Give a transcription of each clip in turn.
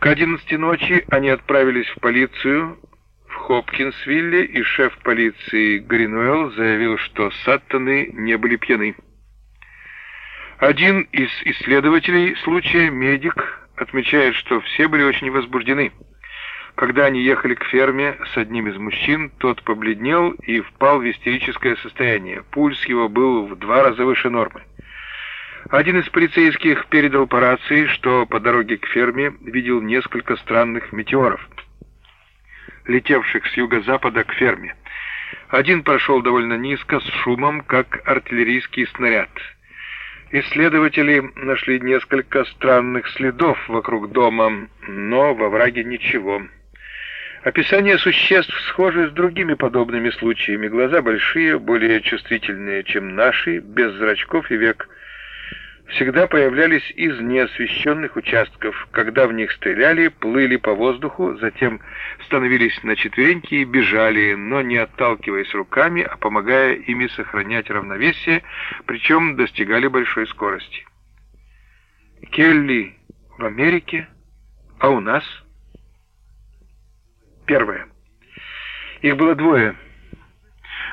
К одиннадцати ночи они отправились в полицию в Хопкинсвилле, и шеф полиции Гринуэлл заявил, что Саттоны не были пьяны. Один из исследователей случая, медик, отмечает, что все были очень возбуждены. Когда они ехали к ферме с одним из мужчин, тот побледнел и впал в истерическое состояние. Пульс его был в два раза выше нормы. Один из полицейских передал по рации, что по дороге к ферме видел несколько странных метеоров, летевших с юго-запада к ферме. Один прошел довольно низко, с шумом, как артиллерийский снаряд. Исследователи нашли несколько странных следов вокруг дома, но во враге ничего. Описание существ схожи с другими подобными случаями. Глаза большие, более чувствительные, чем наши, без зрачков и век – всегда появлялись из неосвещенных участков. Когда в них стреляли, плыли по воздуху, затем становились на четвереньки и бежали, но не отталкиваясь руками, а помогая ими сохранять равновесие, причем достигали большой скорости. Келли в Америке, а у нас? Первое. Их было двое.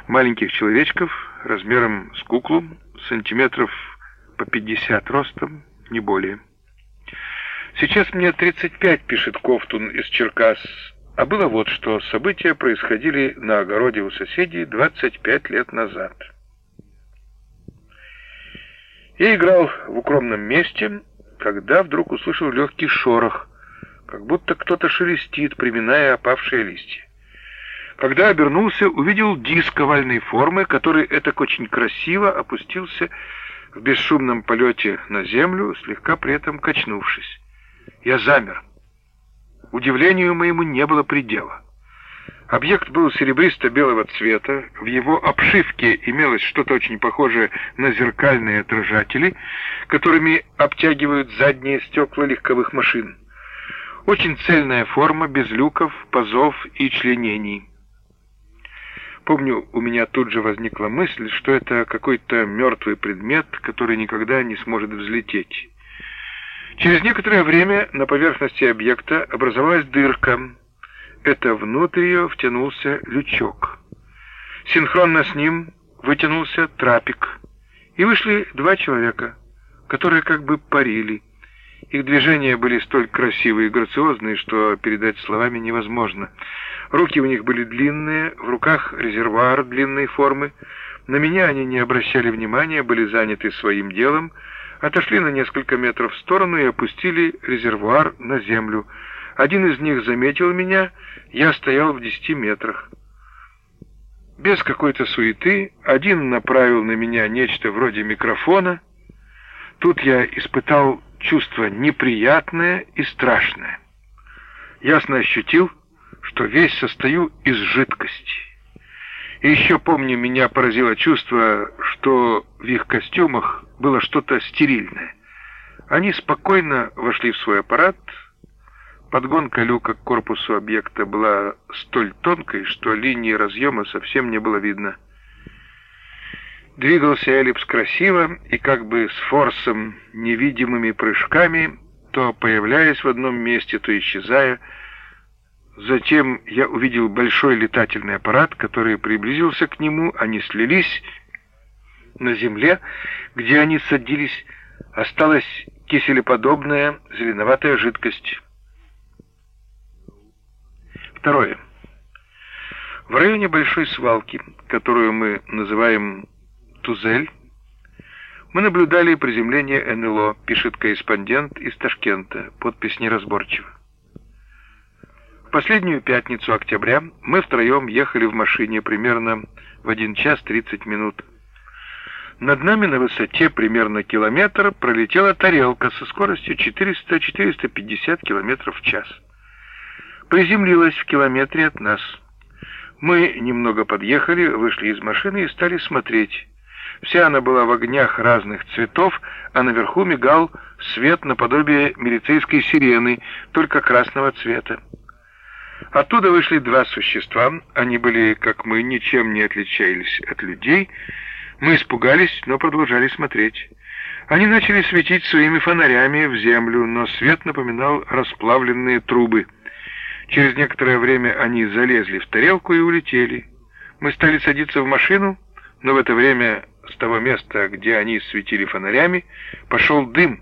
Маленьких человечков, размером с куклу, сантиметров по 50 ростом, не более. Сейчас мне 35, пишет Кофтун из Черкас, а было вот что, события происходили на огороде у соседей 25 лет назад. Я играл в укромном месте, когда вдруг услышал легкий шорох, как будто кто-то шелестит, приминая опавшие листья. Когда обернулся, увидел диск овальной формы, который этак очень красиво опустился в бесшумном полете на землю, слегка при этом качнувшись. Я замер. Удивлению моему не было предела. Объект был серебристо-белого цвета, в его обшивке имелось что-то очень похожее на зеркальные отражатели, которыми обтягивают задние стекла легковых машин. Очень цельная форма, без люков, пазов и членений. Помню, у меня тут же возникла мысль, что это какой-то мертвый предмет, который никогда не сможет взлететь. Через некоторое время на поверхности объекта образовалась дырка. Это внутрь ее втянулся лючок. Синхронно с ним вытянулся трапик. И вышли два человека, которые как бы парили. Их движения были столь красивые и грациозные, что передать словами невозможно — Руки у них были длинные, в руках резервуар длинной формы. На меня они не обращали внимания, были заняты своим делом, отошли на несколько метров в сторону и опустили резервуар на землю. Один из них заметил меня, я стоял в десяти метрах. Без какой-то суеты один направил на меня нечто вроде микрофона. Тут я испытал чувство неприятное и страшное. Ясно ощутил, что весь состою из жидкости. И еще помню, меня поразило чувство, что в их костюмах было что-то стерильное. Они спокойно вошли в свой аппарат. Подгонка люка к корпусу объекта была столь тонкой, что линии разъема совсем не было видно. Двигался эллипс красиво и как бы с форсом невидимыми прыжками, то появляясь в одном месте, то исчезая, Затем я увидел большой летательный аппарат, который приблизился к нему, они слились. На земле, где они садились, осталась киселеподобная зеленоватая жидкость. Второе. В районе большой свалки, которую мы называем Тузель, мы наблюдали приземление НЛО, пишет корреспондент из Ташкента, подпись неразборчива. В последнюю пятницу октября мы втроем ехали в машине примерно в 1 час 30 минут. Над нами на высоте примерно километр пролетела тарелка со скоростью 400-450 км в час. Приземлилась в километре от нас. Мы немного подъехали, вышли из машины и стали смотреть. Вся она была в огнях разных цветов, а наверху мигал свет наподобие милицейской сирены, только красного цвета. Оттуда вышли два существа. Они были, как мы, ничем не отличались от людей. Мы испугались, но продолжали смотреть. Они начали светить своими фонарями в землю, но свет напоминал расплавленные трубы. Через некоторое время они залезли в тарелку и улетели. Мы стали садиться в машину, но в это время с того места, где они светили фонарями, пошел дым,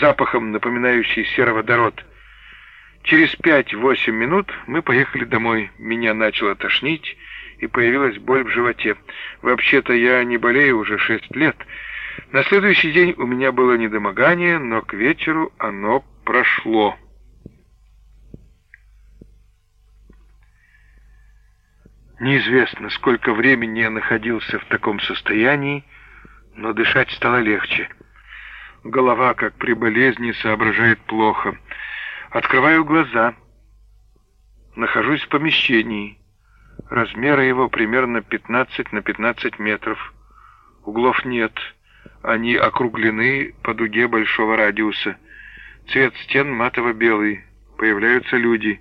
запахом напоминающий сероводород. Через пять-восемь минут мы поехали домой. Меня начало тошнить, и появилась боль в животе. Вообще-то я не болею уже шесть лет, на следующий день у меня было недомогание, но к вечеру оно прошло. Неизвестно, сколько времени я находился в таком состоянии, но дышать стало легче. Голова, как при болезни, соображает плохо. Открываю глаза. Нахожусь в помещении. Размеры его примерно 15 на 15 метров. Углов нет. Они округлены по дуге большого радиуса. Цвет стен матово-белый. Появляются люди.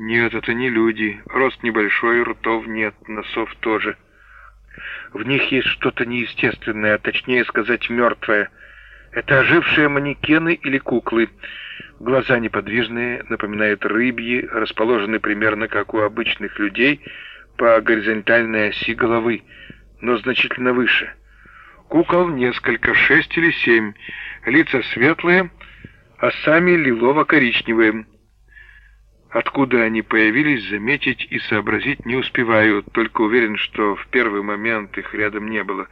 Нет, это не люди. Рост небольшой, ртов нет, носов тоже. В них есть что-то неестественное, а точнее сказать, мертвое. Это ожившие манекены или куклы. Глаза неподвижные, напоминают рыбьи, расположены примерно как у обычных людей по горизонтальной оси головы, но значительно выше. Кукол несколько, шесть или семь. Лица светлые, а сами лилово-коричневые. Откуда они появились, заметить и сообразить не успеваю, только уверен, что в первый момент их рядом не было.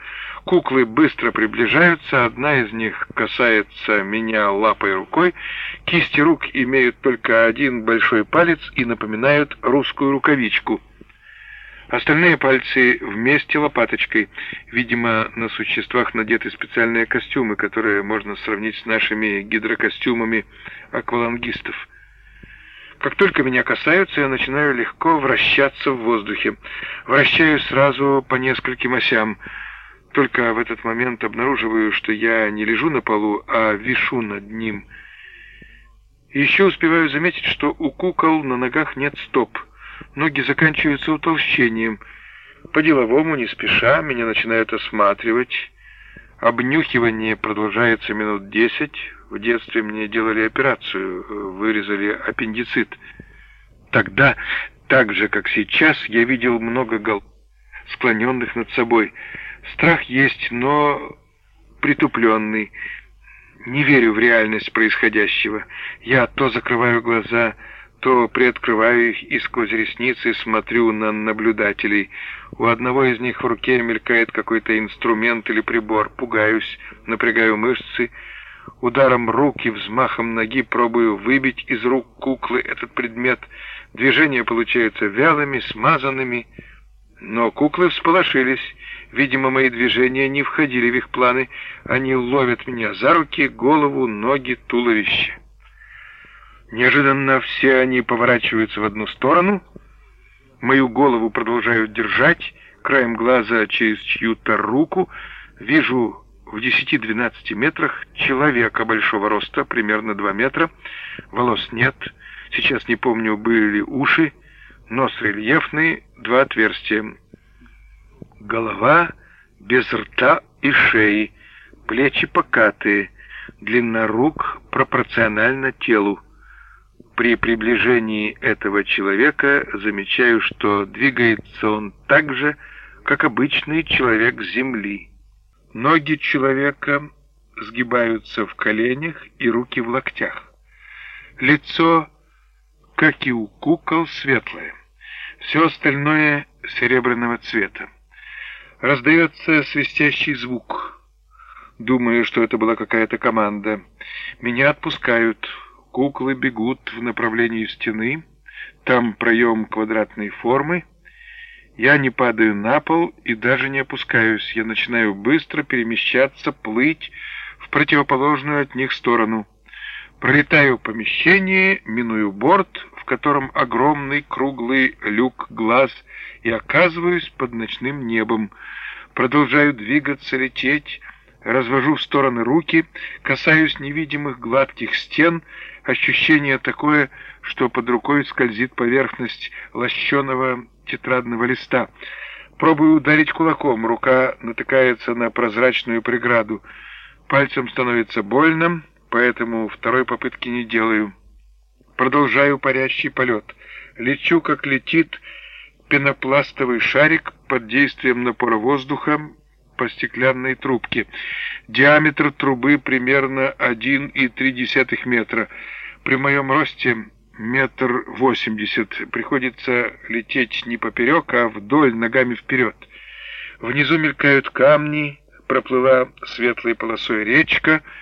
Куклы быстро приближаются, одна из них касается меня лапой рукой, кисти рук имеют только один большой палец и напоминают русскую рукавичку — Остальные пальцы вместе лопаточкой. Видимо, на существах надеты специальные костюмы, которые можно сравнить с нашими гидрокостюмами аквалангистов. Как только меня касаются, я начинаю легко вращаться в воздухе. Вращаюсь сразу по нескольким осям. Только в этот момент обнаруживаю, что я не лежу на полу, а вишу над ним. Еще успеваю заметить, что у кукол на ногах нет стоп — Ноги заканчиваются утолщением. По-деловому, не спеша, меня начинают осматривать. Обнюхивание продолжается минут десять. В детстве мне делали операцию, вырезали аппендицит. Тогда, так же, как сейчас, я видел много голов, склоненных над собой. Страх есть, но притупленный. Не верю в реальность происходящего. Я то закрываю глаза, то приоткрываю их и сквозь ресницы смотрю на наблюдателей. У одного из них в руке мелькает какой-то инструмент или прибор. Пугаюсь, напрягаю мышцы. Ударом руки, взмахом ноги пробую выбить из рук куклы этот предмет. Движения получаются вялыми, смазанными. Но куклы всполошились. Видимо, мои движения не входили в их планы. Они ловят меня за руки, голову, ноги, туловище. Неожиданно все они поворачиваются в одну сторону, мою голову продолжают держать, краем глаза через чью-то руку вижу в 10-12 метрах человека большого роста, примерно 2 метра, волос нет, сейчас не помню, были ли уши, нос рельефный, два отверстия, голова без рта и шеи, плечи покатые, длина рук пропорциональна телу. При приближении этого человека замечаю, что двигается он так же, как обычный человек Земли. Ноги человека сгибаются в коленях и руки в локтях. Лицо, как и у кукол, светлое. Все остальное серебряного цвета. Раздается свистящий звук. Думаю, что это была какая-то команда. Меня отпускают. Куклы бегут в направлении стены. Там проем квадратной формы. Я не падаю на пол и даже не опускаюсь. Я начинаю быстро перемещаться, плыть в противоположную от них сторону. Пролетаю помещение, миную борт, в котором огромный круглый люк-глаз, и оказываюсь под ночным небом. Продолжаю двигаться, лететь, развожу в стороны руки, касаюсь невидимых гладких стен, ощущение такое, что под рукой скользит поверхность лощеного тетрадного листа. Пробую ударить кулаком, рука натыкается на прозрачную преграду. Пальцем становится больно, поэтому второй попытки не делаю. Продолжаю парящий полет. Лечу, как летит пенопластовый шарик под действием напора воздуха по стеклянной трубке. Диаметр трубы примерно 1,3 метра. При моем росте метр восемьдесят. Приходится лететь не поперек, а вдоль, ногами вперед. Внизу мелькают камни, проплыла светлой полосой речка —